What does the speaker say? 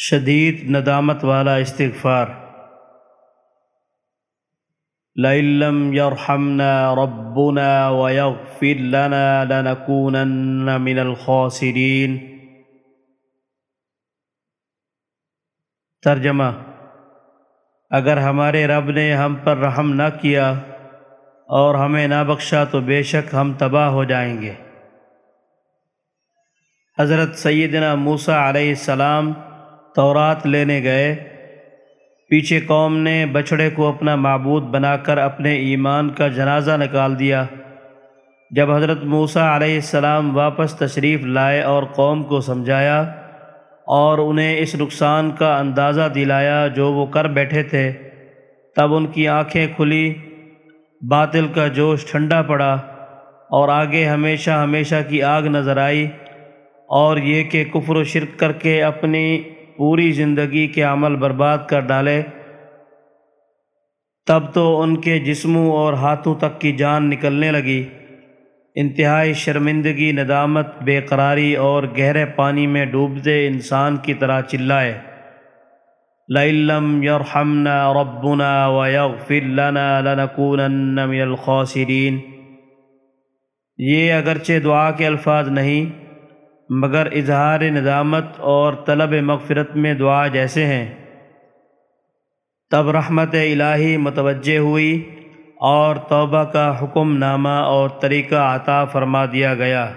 شدید ندامت والا استغفار۔ لَإِلَّمْ يَرْحَمْنَا رَبُّنَا وَيَغْفِرْ لَنَا لَنَكُونَنَّ مِنَ الْخَاسِرِينَ ترجمہ اگر ہمارے رب نے ہم پر رحم نہ کیا اور ہمیں نہ بخشا تو بے شک ہم تباہ ہو جائیں گے۔ حضرت سیدنا موسیٰ علیہ السلام تورات لینے گئے۔ پیچھے قوم نے بچھڑے کو اپنا معبود بنا کر اپنے ایمان کا جنازہ نکال دیا۔ جب حضرت موسیٰ علیہ السلام واپس تشریف لائے اور قوم کو سمجھایا اور انہیں اس نقصان کا اندازہ دلایا جو وہ کر بیٹھے تھے، تب ان کی آنکھیں کھلی، باطل کا جوش ٹھنڈا پڑا اور آگے ہمیشہ ہمیشہ کی آگ نظر آئی اور یہ کہ کفر و شرک کر کے اپنی پوری زندگی کے عمل برباد کر ڈالے، تب تو ان کے جسموں اور ہاتھوں تک کی جان نکلنے لگی۔ انتہائی شرمندگی، ندامت، بے قراری اور گہرے پانی میں ڈوبتے انسان کی طرح چلائے۔ لَإِلَّمْ مگر اظہار ندامت اور طلب مغفرت میں دعا جیسے ہیں۔ تب رحمت الہی متوجہ ہوئی اور توبہ کا حکم نامہ اور طریقہ عطا فرما دیا گیا۔